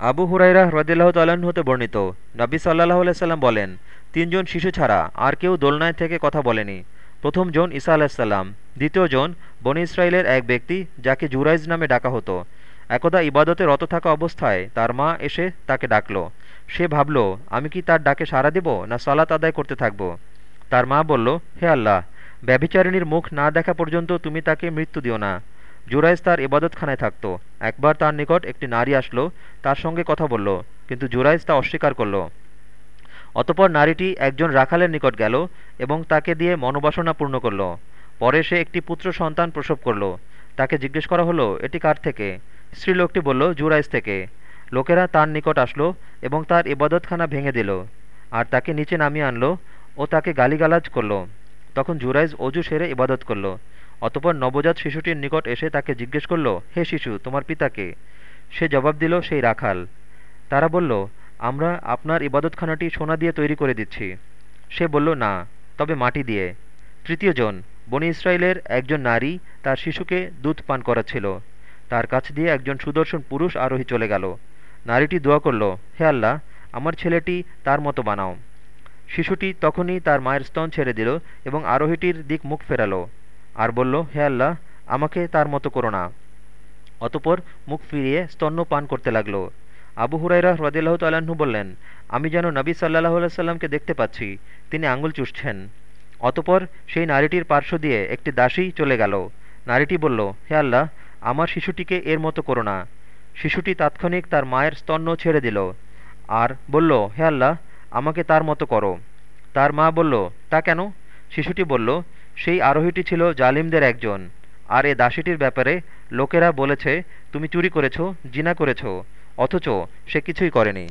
আবু হুরাইরা হ্রদিল্লাহ তাল্লাহ্ন হতে বর্ণিত। নাবি সাল্লাহ সাল্লাম বলেন, তিনজন শিশু ছাড়া আর কেউ দোলনায় থেকে কথা বলেনি। প্রথম জন ঈসা আলাহিসাল্লাম দ্বিতীয় জন বনি ইসরায়েলের এক ব্যক্তি যাকে জুরাইজ নামে ডাকা হতো। একদা ইবাদতে রত থাকা অবস্থায় তার মা এসে তাকে ডাকল। সে ভাবল, আমি কি তার ডাকে সাড়া দেব না সালাত আদায় করতে থাকব? তার মা বলল, হে আল্লাহ, ব্যভিচারিণীর মুখ না দেখা পর্যন্ত তুমি তাকে মৃত্যু দিও না। জুরাইজ তার ইবাদতখানায় থাকত। একবার তার নিকট একটি নারী আসলো, তার সঙ্গে কথা বলল, কিন্তু জুরাইজ তা অস্বীকার করল। অতপর নারীটি একজন রাখালের নিকট গেল এবং তাকে দিয়ে মনোবাসনা পূর্ণ করল। পরে সে একটি পুত্র সন্তান প্রসব করল। তাকে জিজ্ঞেস করা হলো, এটি কার থেকে? স্ত্রীলোকটি বলল, জুরাইজ থেকে। লোকেরা তার নিকট আসলো এবং তার ইবাদতখানা ভেঙে দিল। আর তাকে নিচে নামিয়ে আনলো ও তাকে গালিগালাজ করল। তখন জুরাইজ অজু সেরে ইবাদত করল। অতপর নবজাত শিশুটির নিকট এসে তাকে জিজ্ঞেস করল, হে শিশু, তোমার পিতাকে? সে জবাব দিল, সেই রাখাল। তারা বলল, আমরা আপনার ইবাদতখানাটি সোনা দিয়ে তৈরি করে দিচ্ছি। সে বলল, না, তবে মাটি দিয়ে। তৃতীয় জন, বনি ইসরায়েলের একজন নারী তার শিশুকে দুধ পান করাচ্ছিল। তার কাছ দিয়ে একজন সুদর্শন পুরুষ আরোহী চলে গেল। নারীটি দোয়া করল, হে আল্লাহ, আমার ছেলেটি তার মতো বানাও। শিশুটি তখনই তার মায়ের স্তন ছেড়ে দিল এবং আরোহীটির দিক মুখ ফেরালো। আর বলল, হে আল্লাহ, আমাকে তার মতো করো না। অতপর মুখ ফিরিয়ে স্তন্য পান করতে লাগল। আবু হুরাইরা হ্রদিল্লাহ তাল্লাহ্ন বললেন, আমি যেন নবী সাল্লাহ সাল্লামকে দেখতে পাচ্ছি, তিনি আঙুল চুষছেন। অতপর সেই নারীটির পার্শ্ব দিয়ে একটি দাসী চলে গেল। নারীটি বলল, হে আল্লাহ, আমার শিশুটিকে এর মতো করো না। শিশুটি তাৎক্ষণিক তার মায়ের স্তন্য ছেড়ে দিল আর বলল, হে আল্লাহ, আমাকে তার মতো করো। তার মা বলল, তা কেন? শিশুটি বলল সেই আরোহীটি ছিল জালিমদের একজন। আর এ দাসীটির ব্যাপারে লোকেরা বলেছে, তুমি চুরি করেছ, জিনা করেছ, অথচ সে কিছুই করেনি।